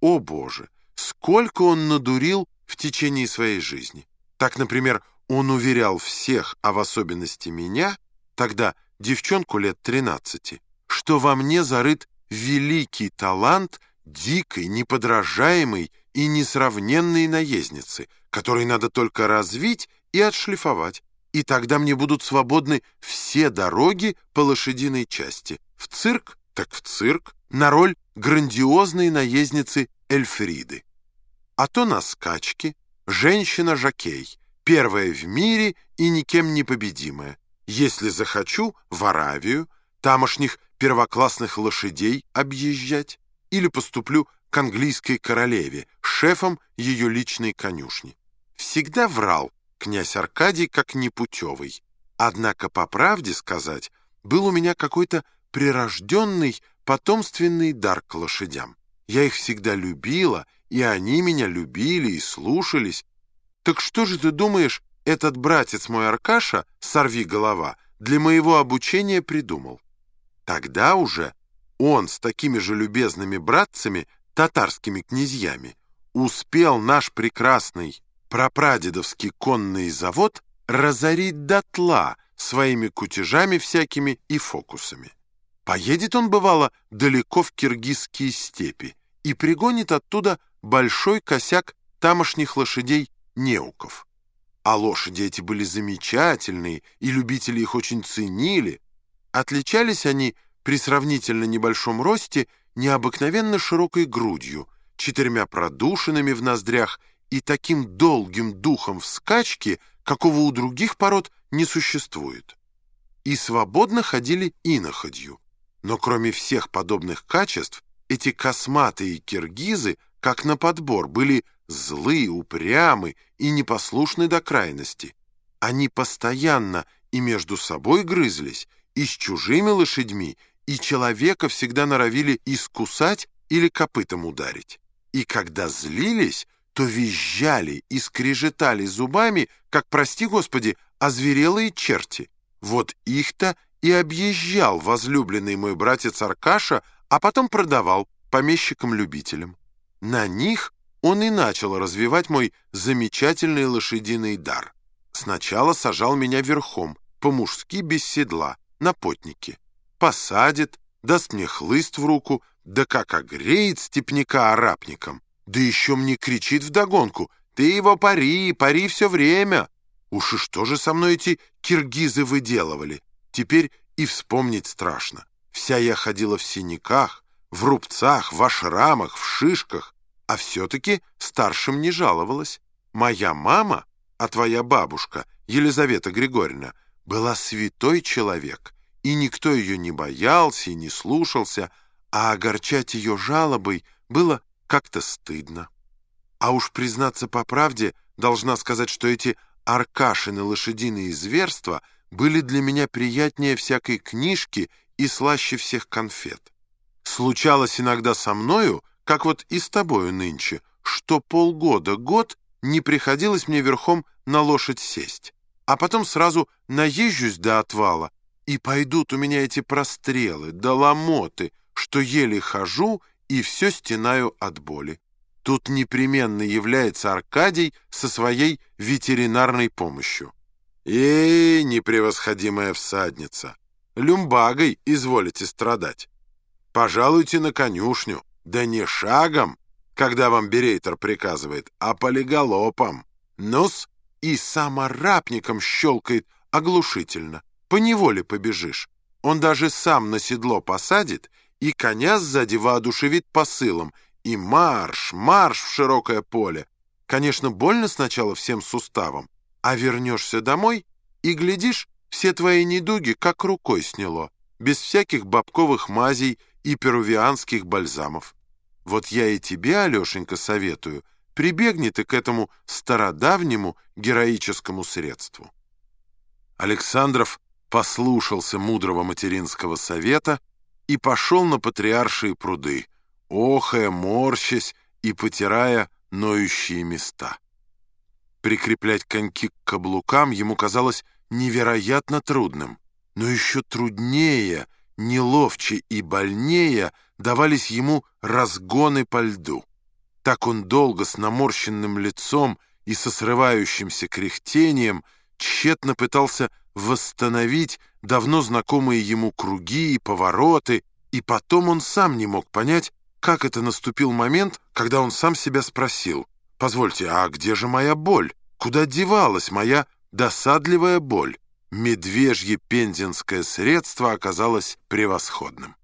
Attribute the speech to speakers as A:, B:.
A: о боже, сколько он надурил в течение своей жизни. Так, например, он уверял всех, а в особенности меня, тогда девчонку лет 13, что во мне зарыт великий талант дикой, неподражаемой и несравненной наездницы, который надо только развить и отшлифовать, и тогда мне будут свободны все дороги по лошадиной части. В цирк, так в цирк, на роль грандиозной наездницы Эльфриды. А то на скачке женщина-жокей, первая в мире и никем не победимая. Если захочу, в Аравию, тамошних первоклассных лошадей объезжать, или поступлю к английской королеве, шефом ее личной конюшни. Всегда врал князь Аркадий как непутевый. Однако, по правде сказать, был у меня какой-то прирожденный потомственный дар к лошадям. Я их всегда любила, и они меня любили и слушались. Так что же ты думаешь, этот братец мой Аркаша, сорви голова, для моего обучения придумал? Тогда уже он с такими же любезными братцами, татарскими князьями, успел наш прекрасный прапрадедовский конный завод разорить дотла своими кутежами всякими и фокусами. Поедет он, бывало, далеко в киргизские степи и пригонит оттуда большой косяк тамошних лошадей неуков. А лошади эти были замечательные, и любители их очень ценили. Отличались они при сравнительно небольшом росте необыкновенно широкой грудью, четырьмя продушинами в ноздрях и таким долгим духом в скачке, какого у других пород не существует. И свободно ходили иноходью. Но кроме всех подобных качеств, эти косматые киргизы, как на подбор, были злые, упрямы и непослушны до крайности. Они постоянно и между собой грызлись, и с чужими лошадьми, и человека всегда норовили искусать или копытом ударить. И когда злились, то визжали и скрежетали зубами, как, прости господи, озверелые черти. Вот их-то и объезжал возлюбленный мой братец Аркаша, а потом продавал помещикам-любителям. На них он и начал развивать мой замечательный лошадиный дар. Сначала сажал меня верхом, по-мужски без седла, на потнике. Посадит, даст мне хлыст в руку, да как огреет степняка арапником. Да еще мне кричит вдогонку. «Ты его пари, пари все время!» Уж и что же со мной эти киргизы выделывали? Теперь и вспомнить страшно. Вся я ходила в синяках, в рубцах, в ашрамах, в шишках, а все-таки старшим не жаловалась. Моя мама, а твоя бабушка, Елизавета Григорьевна, была святой человек, и никто ее не боялся и не слушался, а огорчать ее жалобой было как-то стыдно. А уж признаться по правде, должна сказать, что эти Аркашины лошадиные зверства были для меня приятнее всякой книжки и слаще всех конфет. Случалось иногда со мною, как вот и с тобою нынче, что полгода-год не приходилось мне верхом на лошадь сесть, а потом сразу наезжусь до отвала, и пойдут у меня эти прострелы, доломоты, что еле хожу и все стенаю от боли. Тут непременно является Аркадий со своей ветеринарной помощью. Эй, непревосходимая всадница, люмбагой изволите страдать. Пожалуйте на конюшню, да не шагом, когда вам берейтер приказывает, а полиголопом. Нос и саморапником щелкает оглушительно. Поневоле побежишь. Он даже сам на седло посадит и коня сзади воодушевит посылом, и марш, марш в широкое поле. Конечно, больно сначала всем суставам, а вернешься домой и, глядишь, все твои недуги как рукой сняло, без всяких бабковых мазей и перувианских бальзамов. Вот я и тебе, Алешенька, советую, прибегни ты к этому стародавнему героическому средству. Александров послушался мудрого материнского совета и пошел на патриаршие пруды, охая, морщась и потирая ноющие места. Прикреплять коньки к каблукам ему казалось невероятно трудным, но еще труднее, неловче и больнее давались ему разгоны по льду. Так он долго с наморщенным лицом и со срывающимся кряхтением тщетно пытался восстановить давно знакомые ему круги и повороты, и потом он сам не мог понять, как это наступил момент, когда он сам себя спросил, «Позвольте, а где же моя боль? Куда девалась моя досадливая боль?» Медвежье пензенское средство оказалось превосходным.